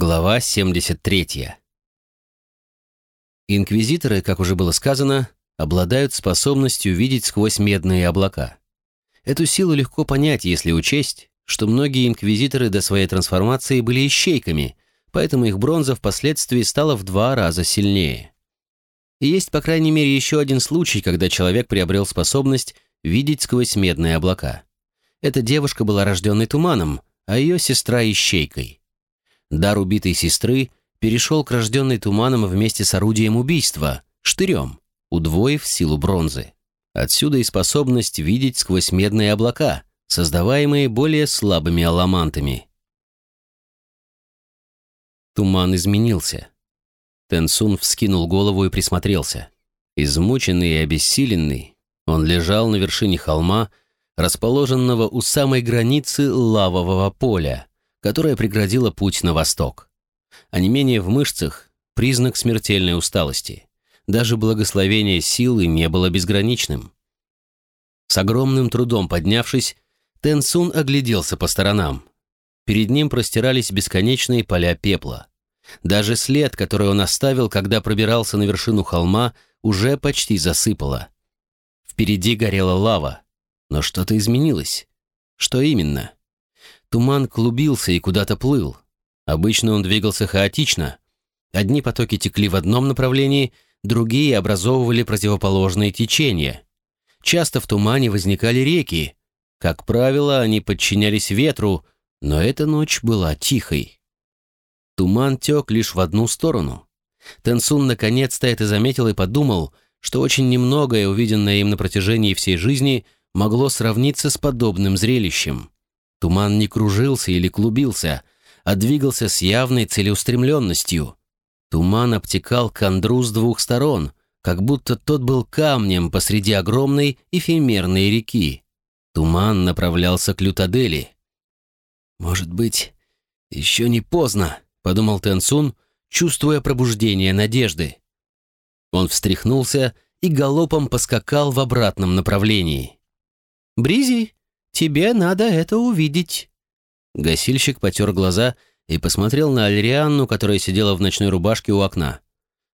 Глава 73. Инквизиторы, как уже было сказано, обладают способностью видеть сквозь медные облака. Эту силу легко понять, если учесть, что многие инквизиторы до своей трансформации были ищейками, поэтому их бронза впоследствии стала в два раза сильнее. И есть, по крайней мере, еще один случай, когда человек приобрел способность видеть сквозь медные облака. Эта девушка была рожденной туманом, а ее сестра — ищейкой. Дар убитой сестры перешел к рожденной туманом вместе с орудием убийства, штырем, удвоив силу бронзы. Отсюда и способность видеть сквозь медные облака, создаваемые более слабыми аламантами. Туман изменился. Тенсун вскинул голову и присмотрелся. Измученный и обессиленный, он лежал на вершине холма, расположенного у самой границы лавового поля которая преградила путь на восток. А не менее в мышцах – признак смертельной усталости. Даже благословение силы не было безграничным. С огромным трудом поднявшись, Тенсун огляделся по сторонам. Перед ним простирались бесконечные поля пепла. Даже след, который он оставил, когда пробирался на вершину холма, уже почти засыпало. Впереди горела лава, но что-то изменилось. Что именно? Туман клубился и куда-то плыл. Обычно он двигался хаотично. Одни потоки текли в одном направлении, другие образовывали противоположные течения. Часто в тумане возникали реки. Как правило, они подчинялись ветру, но эта ночь была тихой. Туман тек лишь в одну сторону. Тенсун наконец-то это заметил и подумал, что очень немногое, увиденное им на протяжении всей жизни, могло сравниться с подобным зрелищем. Туман не кружился или клубился, а двигался с явной целеустремленностью. Туман обтекал кандру с двух сторон, как будто тот был камнем посреди огромной эфемерной реки. Туман направлялся к Лютадели. «Может быть, еще не поздно», — подумал Тенсун, чувствуя пробуждение надежды. Он встряхнулся и галопом поскакал в обратном направлении. «Бризи, Тебе надо это увидеть». Гасильщик потер глаза и посмотрел на Альрианну, которая сидела в ночной рубашке у окна.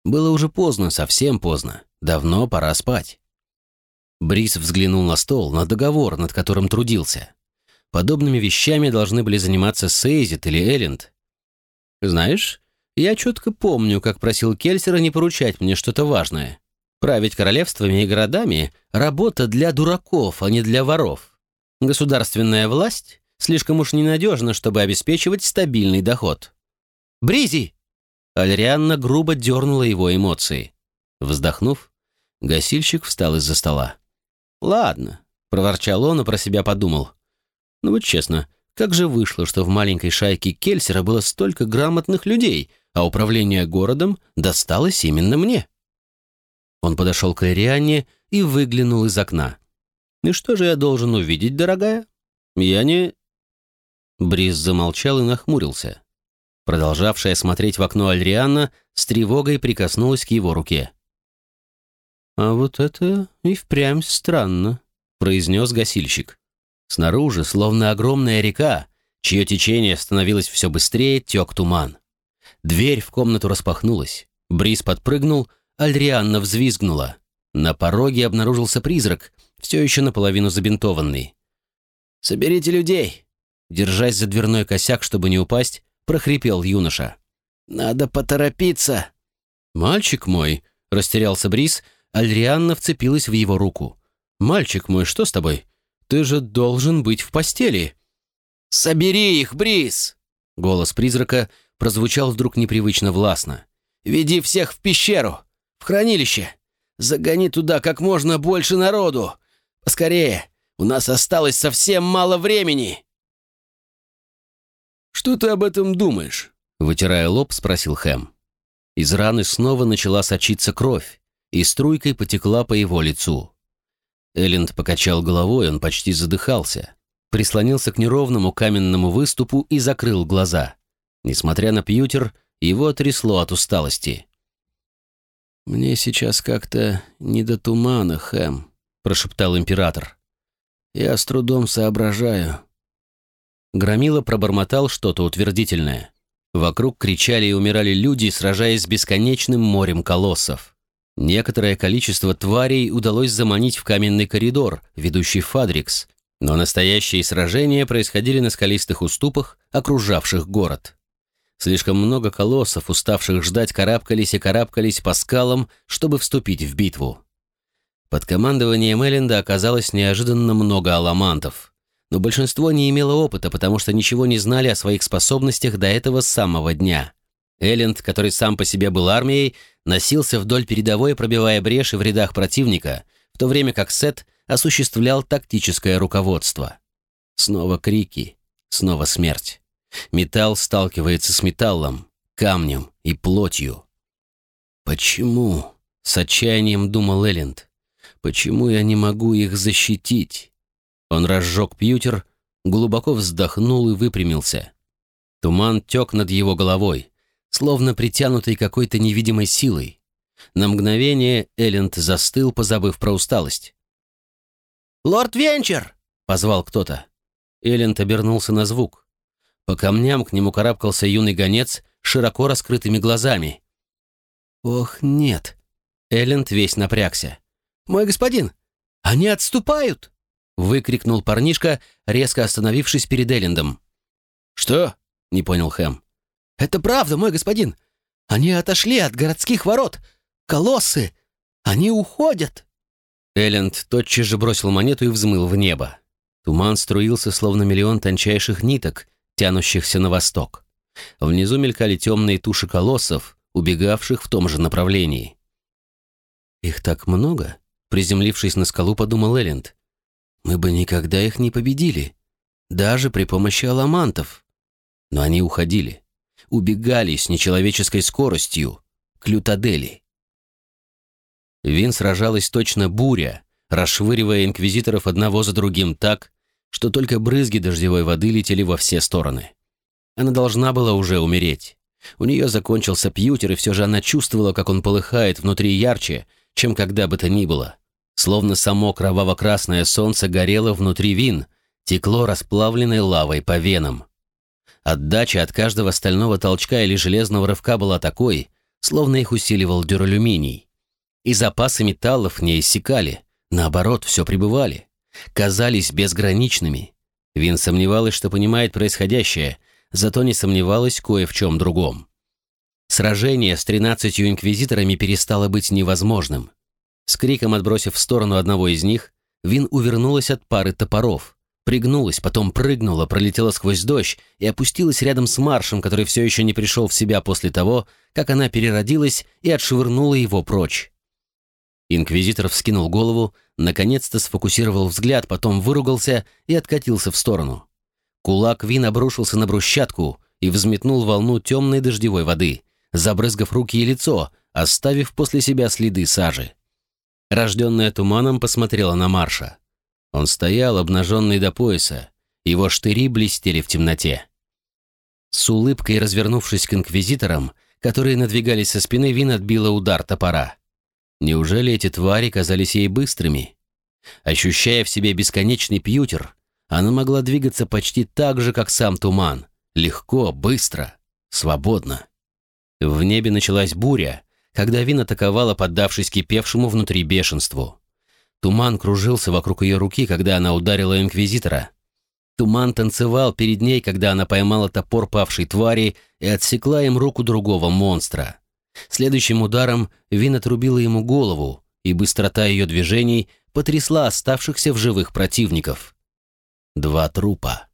Было уже поздно, совсем поздно. Давно пора спать. Брис взглянул на стол, на договор, над которым трудился. Подобными вещами должны были заниматься Сейзит или Элленд. «Знаешь, я четко помню, как просил Кельсера не поручать мне что-то важное. Править королевствами и городами — работа для дураков, а не для воров. Государственная власть слишком уж ненадежна, чтобы обеспечивать стабильный доход. «Бризи!» Альрианна грубо дернула его эмоции. Вздохнув, гасильщик встал из-за стола. «Ладно», — проворчал он и про себя подумал. «Ну вот честно, как же вышло, что в маленькой шайке Кельсера было столько грамотных людей, а управление городом досталось именно мне?» Он подошел к Арианне и выглянул из окна. «И что же я должен увидеть, дорогая? Я не...» Бриз замолчал и нахмурился. Продолжавшая смотреть в окно Альрианна с тревогой прикоснулась к его руке. «А вот это и впрямь странно», — произнес гасильщик. Снаружи, словно огромная река, чье течение становилось все быстрее, тек туман. Дверь в комнату распахнулась. Бриз подпрыгнул, Альрианна взвизгнула. На пороге обнаружился призрак, все еще наполовину забинтованный. «Соберите людей!» Держась за дверной косяк, чтобы не упасть, прохрипел юноша. «Надо поторопиться!» «Мальчик мой!» — растерялся Брис, Альрианна вцепилась в его руку. «Мальчик мой, что с тобой? Ты же должен быть в постели!» «Собери их, Брис!» Голос призрака прозвучал вдруг непривычно властно. «Веди всех в пещеру, в хранилище. Загони туда как можно больше народу. Поскорее! У нас осталось совсем мало времени!» «Что ты об этом думаешь?» Вытирая лоб, спросил Хэм. Из раны снова начала сочиться кровь, и струйкой потекла по его лицу. Элленд покачал головой, он почти задыхался. Прислонился к неровному каменному выступу и закрыл глаза. Несмотря на пьютер, его трясло от усталости. «Мне сейчас как-то не до тумана, Хэм», — прошептал император. «Я с трудом соображаю». Громила пробормотал что-то утвердительное. Вокруг кричали и умирали люди, сражаясь с бесконечным морем колоссов. Некоторое количество тварей удалось заманить в каменный коридор, ведущий в Фадрикс, но настоящие сражения происходили на скалистых уступах, окружавших город. Слишком много колоссов, уставших ждать, карабкались и карабкались по скалам, чтобы вступить в битву. Под командованием Элленда оказалось неожиданно много аламантов. Но большинство не имело опыта, потому что ничего не знали о своих способностях до этого самого дня. Элленд, который сам по себе был армией, носился вдоль передовой, пробивая бреши в рядах противника, в то время как Сет осуществлял тактическое руководство. Снова крики, снова смерть. Металл сталкивается с металлом, камнем и плотью. «Почему?» — с отчаянием думал Элленд. «Почему я не могу их защитить?» Он разжег пьютер, глубоко вздохнул и выпрямился. Туман тек над его головой, словно притянутый какой-то невидимой силой. На мгновение Элленд застыл, позабыв про усталость. «Лорд Венчер!» — позвал кто-то. Элленд обернулся на звук. По камням к нему карабкался юный гонец широко раскрытыми глазами. «Ох, нет!» Элленд весь напрягся. «Мой господин, они отступают!» выкрикнул парнишка, резко остановившись перед Эллендом. «Что?» — не понял Хэм. «Это правда, мой господин. Они отошли от городских ворот. Колоссы! Они уходят!» Элленд тотчас же бросил монету и взмыл в небо. Туман струился, словно миллион тончайших ниток, тянущихся на восток. Внизу мелькали темные туши колоссов, убегавших в том же направлении. «Их так много?» — приземлившись на скалу, подумал Элленд. «Мы бы никогда их не победили, даже при помощи аламантов». Но они уходили, убегали с нечеловеческой скоростью к Лютадели. Вин сражалась точно буря, расшвыривая инквизиторов одного за другим так, что только брызги дождевой воды летели во все стороны. Она должна была уже умереть. У нее закончился пьютер, и все же она чувствовала, как он полыхает внутри ярче, чем когда бы то ни было. Словно само кроваво-красное солнце горело внутри вин, текло расплавленной лавой по венам. Отдача от каждого стального толчка или железного рывка была такой, словно их усиливал дюралюминий. И запасы металлов не иссякали, наоборот, все прибывали казались безграничными. Вин сомневалась, что понимает происходящее, зато не сомневалась кое в чем другом. Сражение с тринадцатью инквизиторами перестало быть невозможным. С криком отбросив в сторону одного из них, Вин увернулась от пары топоров, пригнулась, потом прыгнула, пролетела сквозь дождь и опустилась рядом с Маршем, который все еще не пришел в себя после того, как она переродилась и отшвырнула его прочь. Инквизитор вскинул голову, наконец-то сфокусировал взгляд, потом выругался и откатился в сторону. Кулак Вин обрушился на брусчатку и взметнул волну темной дождевой воды, забрызгав руки и лицо, оставив после себя следы сажи. Рожденная туманом посмотрела на Марша. Он стоял, обнаженный до пояса, его штыри блестели в темноте. С улыбкой развернувшись к инквизиторам, которые надвигались со спины, Вин отбила удар топора. Неужели эти твари казались ей быстрыми? Ощущая в себе бесконечный пьютер, она могла двигаться почти так же, как сам туман. Легко, быстро, свободно. В небе началась буря, когда Вин атаковала, поддавшись кипевшему внутри бешенству. Туман кружился вокруг ее руки, когда она ударила Инквизитора. Туман танцевал перед ней, когда она поймала топор павшей твари и отсекла им руку другого монстра. Следующим ударом Вин отрубила ему голову, и быстрота ее движений потрясла оставшихся в живых противников. Два трупа.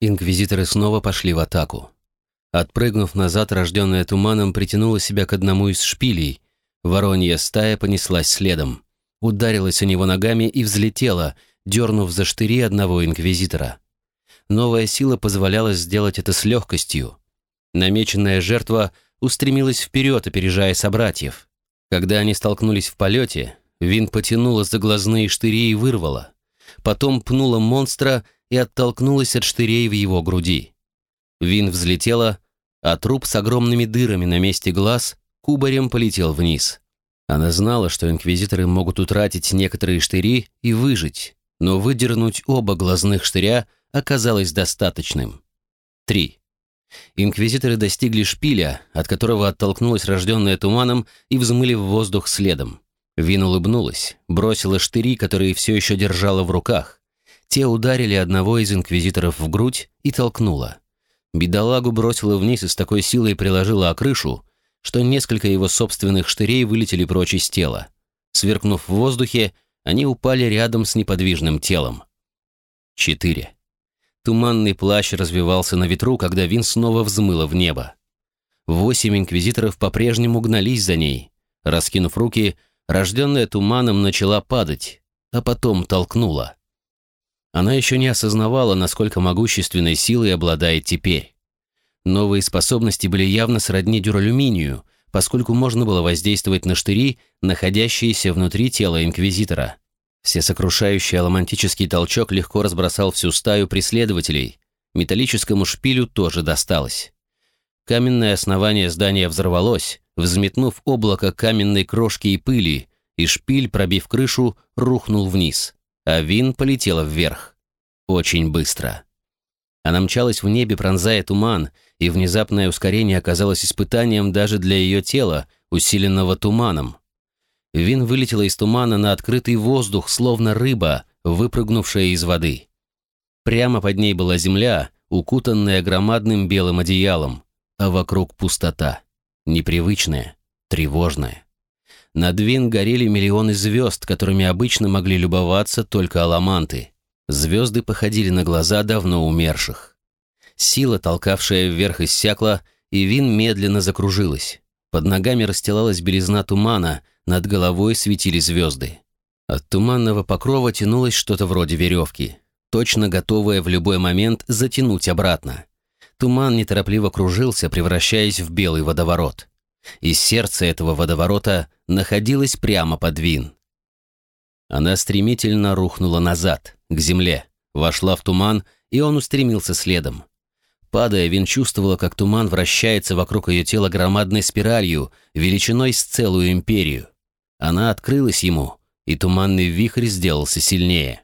Инквизиторы снова пошли в атаку. Отпрыгнув назад, рожденная туманом притянула себя к одному из шпилей. Воронья стая понеслась следом. Ударилась о него ногами и взлетела, дернув за штыри одного инквизитора. Новая сила позволяла сделать это с легкостью. Намеченная жертва — устремилась вперед, опережая собратьев. Когда они столкнулись в полете, Вин потянула за глазные штыри и вырвала. Потом пнула монстра и оттолкнулась от штырей в его груди. Вин взлетела, а труп с огромными дырами на месте глаз кубарем полетел вниз. Она знала, что инквизиторы могут утратить некоторые штыри и выжить, но выдернуть оба глазных штыря оказалось достаточным. Три. Инквизиторы достигли шпиля, от которого оттолкнулась рожденная туманом, и взмыли в воздух следом. Вин улыбнулась, бросила штыри, которые все еще держала в руках. Те ударили одного из инквизиторов в грудь и толкнула. Бедолагу бросила вниз и с такой силой приложила о крышу, что несколько его собственных штырей вылетели прочь из тела. Сверкнув в воздухе, они упали рядом с неподвижным телом. Четыре. Туманный плащ развивался на ветру, когда Вин снова взмыла в небо. Восемь инквизиторов по-прежнему гнались за ней. Раскинув руки, рожденная туманом начала падать, а потом толкнула. Она еще не осознавала, насколько могущественной силой обладает теперь. Новые способности были явно сродни дюралюминию, поскольку можно было воздействовать на штыри, находящиеся внутри тела Инквизитора. Всесокрушающий аломантический толчок легко разбросал всю стаю преследователей. Металлическому шпилю тоже досталось. Каменное основание здания взорвалось, взметнув облако каменной крошки и пыли, и шпиль, пробив крышу, рухнул вниз, а Вин полетела вверх. Очень быстро. Она мчалась в небе, пронзая туман, и внезапное ускорение оказалось испытанием даже для ее тела, усиленного туманом. Вин вылетела из тумана на открытый воздух, словно рыба, выпрыгнувшая из воды. Прямо под ней была земля, укутанная громадным белым одеялом, а вокруг пустота, непривычная, тревожная. Над Вин горели миллионы звезд, которыми обычно могли любоваться только аламанты. Звезды походили на глаза давно умерших. Сила, толкавшая вверх, иссякла, и Вин медленно закружилась. Под ногами расстилалась белизна тумана, над головой светили звезды. От туманного покрова тянулось что-то вроде веревки, точно готовое в любой момент затянуть обратно. Туман неторопливо кружился, превращаясь в белый водоворот. И сердце этого водоворота находилось прямо под Вин. Она стремительно рухнула назад, к земле, вошла в туман, и он устремился следом. Падая, Вин чувствовала, как туман вращается вокруг ее тела громадной спиралью, величиной с целую империю. Она открылась ему, и туманный вихрь сделался сильнее.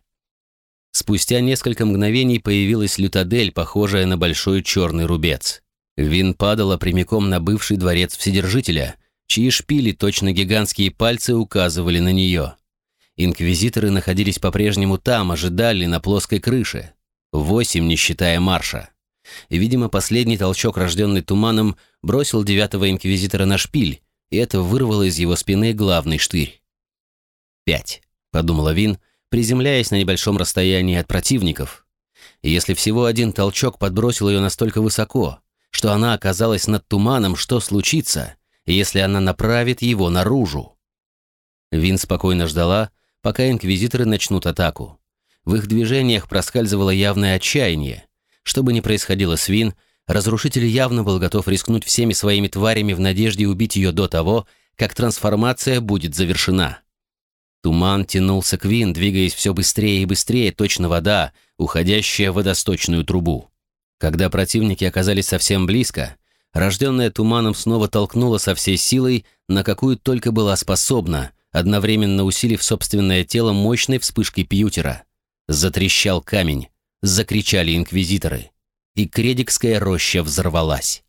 Спустя несколько мгновений появилась лютадель, похожая на большой черный рубец. Вин падала прямиком на бывший дворец Вседержителя, чьи шпили, точно гигантские пальцы, указывали на нее. Инквизиторы находились по-прежнему там, ожидали на плоской крыше. Восемь, не считая марша. Видимо, последний толчок, рожденный туманом, бросил девятого инквизитора на шпиль, и это вырвало из его спины главный штырь. «Пять», — подумала Вин, приземляясь на небольшом расстоянии от противников. Если всего один толчок подбросил ее настолько высоко, что она оказалась над туманом, что случится, если она направит его наружу? Вин спокойно ждала, пока инквизиторы начнут атаку. В их движениях проскальзывало явное отчаяние. Что бы ни происходило с Вин, разрушитель явно был готов рискнуть всеми своими тварями в надежде убить ее до того, как трансформация будет завершена. Туман тянулся к Вин, двигаясь все быстрее и быстрее, точно вода, уходящая в водосточную трубу. Когда противники оказались совсем близко, рожденная туманом снова толкнула со всей силой, на какую только была способна, одновременно усилив собственное тело мощной вспышкой пьютера. Затрещал камень, закричали инквизиторы, и Кредикская роща взорвалась.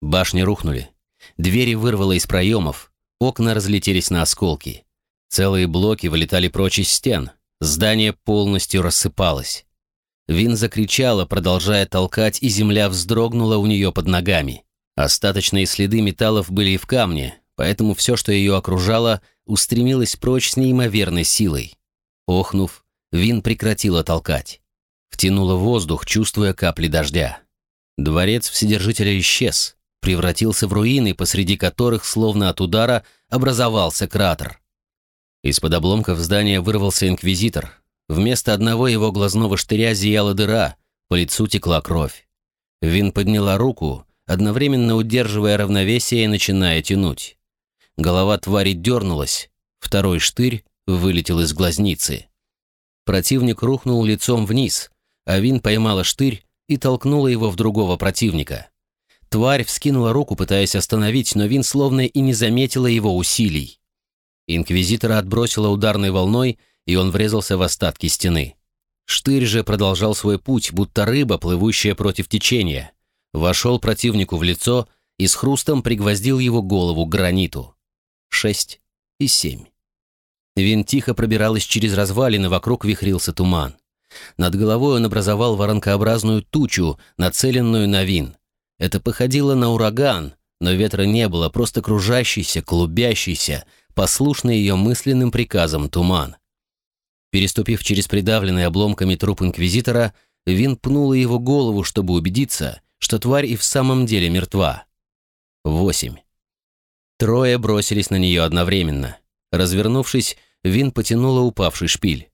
Башни рухнули, двери вырвало из проемов, окна разлетелись на осколки. Целые блоки вылетали прочь из стен, здание полностью рассыпалось. Вин закричала, продолжая толкать, и земля вздрогнула у нее под ногами. Остаточные следы металлов были и в камне, поэтому все, что ее окружало, устремилось прочь с неимоверной силой. Охнув, Вин прекратила толкать. Втянула воздух, чувствуя капли дождя. Дворец Вседержителя исчез, превратился в руины, посреди которых, словно от удара, образовался кратер. Из-под обломков здания вырвался инквизитор. Вместо одного его глазного штыря зияла дыра, по лицу текла кровь. Вин подняла руку, одновременно удерживая равновесие и начиная тянуть. Голова твари дернулась, второй штырь вылетел из глазницы. Противник рухнул лицом вниз, а Вин поймала штырь и толкнула его в другого противника. Тварь вскинула руку, пытаясь остановить, но Вин словно и не заметила его усилий. Инквизитора отбросила ударной волной, и он врезался в остатки стены. Штырь же продолжал свой путь, будто рыба, плывущая против течения. вошел противнику в лицо и с хрустом пригвоздил его голову к граниту. Шесть и семь. Вин тихо пробиралась через развалины, вокруг вихрился туман. Над головой он образовал воронкообразную тучу, нацеленную на Вин. Это походило на ураган, но ветра не было, просто кружащийся, клубящийся, послушный ее мысленным приказам туман. Переступив через придавленный обломками труп инквизитора, Вин пнула его голову, чтобы убедиться, что тварь и в самом деле мертва. Восемь. Трое бросились на нее одновременно. Развернувшись, Вин потянула упавший шпиль.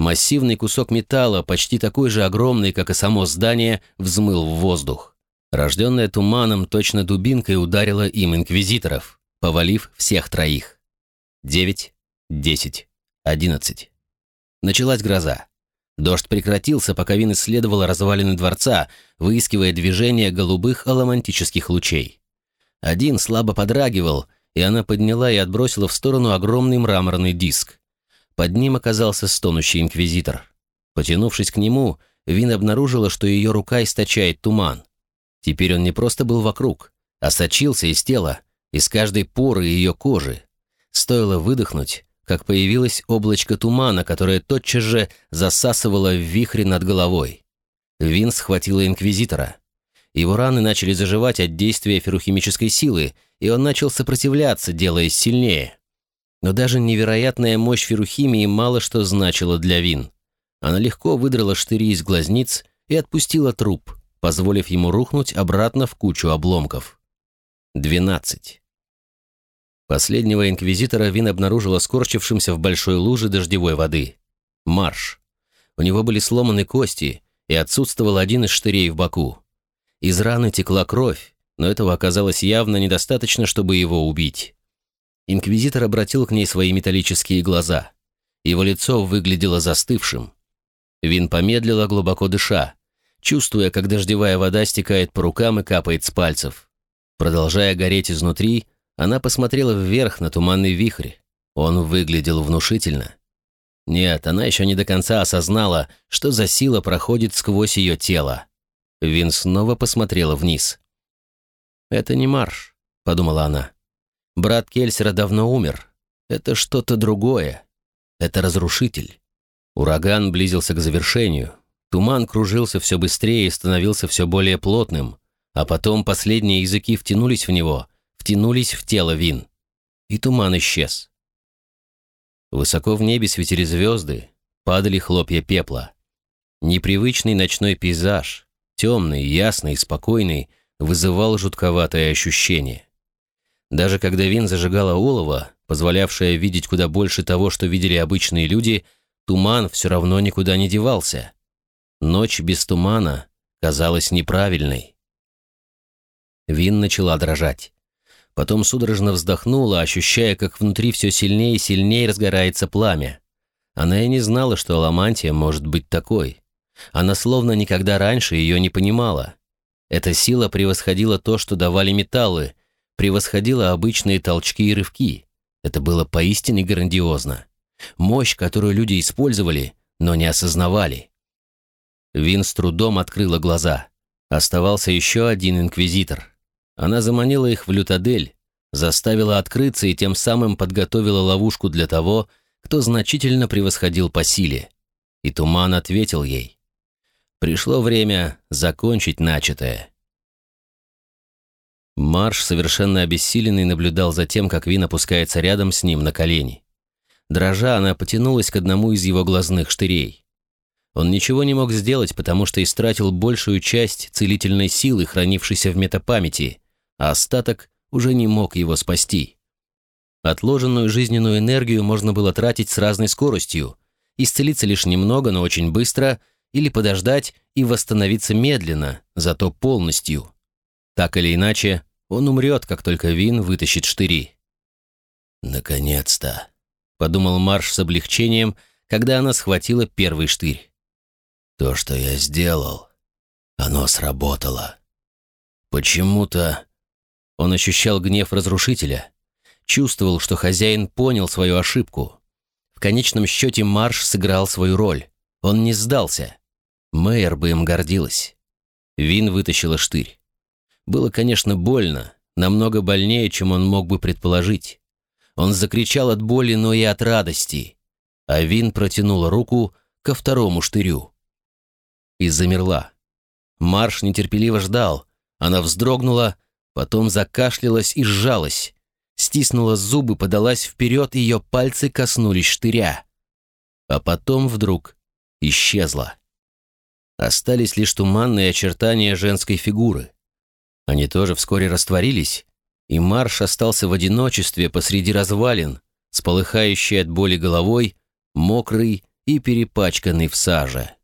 Массивный кусок металла, почти такой же огромный, как и само здание, взмыл в воздух. Рожденная туманом, точно дубинкой ударила им инквизиторов, повалив всех троих. Девять, десять, одиннадцать. Началась гроза. Дождь прекратился, пока Вин исследовала развалины дворца, выискивая движение голубых аламантических лучей. Один слабо подрагивал, и она подняла и отбросила в сторону огромный мраморный диск. Под ним оказался стонущий инквизитор. Потянувшись к нему, Вин обнаружила, что ее рука источает туман. Теперь он не просто был вокруг, а сочился из тела, из каждой поры ее кожи. Стоило выдохнуть, как появилось облачко тумана, которое тотчас же засасывало в вихре над головой. Вин схватила инквизитора. Его раны начали заживать от действия ферухимической силы, и он начал сопротивляться, делаясь сильнее. Но даже невероятная мощь ферухимии мало что значила для Вин. Она легко выдрала штыри из глазниц и отпустила труп, позволив ему рухнуть обратно в кучу обломков. Двенадцать. Последнего инквизитора Вин обнаружила скорчившимся в большой луже дождевой воды. Марш. У него были сломаны кости, и отсутствовал один из штырей в боку. Из раны текла кровь, но этого оказалось явно недостаточно, чтобы его убить. Инквизитор обратил к ней свои металлические глаза. Его лицо выглядело застывшим. Вин помедлила, глубоко дыша, чувствуя, как дождевая вода стекает по рукам и капает с пальцев. Продолжая гореть изнутри, она посмотрела вверх на туманный вихрь. Он выглядел внушительно. Нет, она еще не до конца осознала, что за сила проходит сквозь ее тело. Вин снова посмотрела вниз. «Это не марш», — подумала она. Брат Кельсера давно умер. Это что-то другое. Это разрушитель. Ураган близился к завершению. Туман кружился все быстрее и становился все более плотным. А потом последние языки втянулись в него, втянулись в тело Вин. И туман исчез. Высоко в небе светили звезды, падали хлопья пепла. Непривычный ночной пейзаж, темный, ясный, спокойный, вызывал жутковатое ощущение. Даже когда Вин зажигала олово, позволявшее видеть куда больше того, что видели обычные люди, туман все равно никуда не девался. Ночь без тумана казалась неправильной. Вин начала дрожать. Потом судорожно вздохнула, ощущая, как внутри все сильнее и сильнее разгорается пламя. Она и не знала, что аламантия может быть такой. Она словно никогда раньше ее не понимала. Эта сила превосходила то, что давали металлы, превосходила обычные толчки и рывки. Это было поистине грандиозно. Мощь, которую люди использовали, но не осознавали. Вин с трудом открыла глаза. Оставался еще один инквизитор. Она заманила их в лютадель, заставила открыться и тем самым подготовила ловушку для того, кто значительно превосходил по силе. И Туман ответил ей. Пришло время закончить начатое. Марш, совершенно обессиленный, наблюдал за тем, как Вин опускается рядом с ним на колени. Дрожа, она потянулась к одному из его глазных штырей. Он ничего не мог сделать, потому что истратил большую часть целительной силы, хранившейся в метапамяти, а остаток уже не мог его спасти. Отложенную жизненную энергию можно было тратить с разной скоростью, исцелиться лишь немного, но очень быстро, или подождать и восстановиться медленно, зато полностью. Так или иначе, он умрет, как только Вин вытащит штыри. «Наконец-то!» — подумал Марш с облегчением, когда она схватила первый штырь. «То, что я сделал, оно сработало. Почему-то...» Он ощущал гнев разрушителя, чувствовал, что хозяин понял свою ошибку. В конечном счете Марш сыграл свою роль. Он не сдался. Мэйер бы им гордилась. Вин вытащила штырь. Было, конечно, больно, намного больнее, чем он мог бы предположить. Он закричал от боли, но и от радости. А Вин протянула руку ко второму штырю. И замерла. Марш нетерпеливо ждал. Она вздрогнула, потом закашлялась и сжалась. Стиснула зубы, подалась вперед, ее пальцы коснулись штыря. А потом вдруг исчезла. Остались лишь туманные очертания женской фигуры. Они тоже вскоре растворились, и Марш остался в одиночестве посреди развалин, с полыхающей от боли головой, мокрый и перепачканный в саже.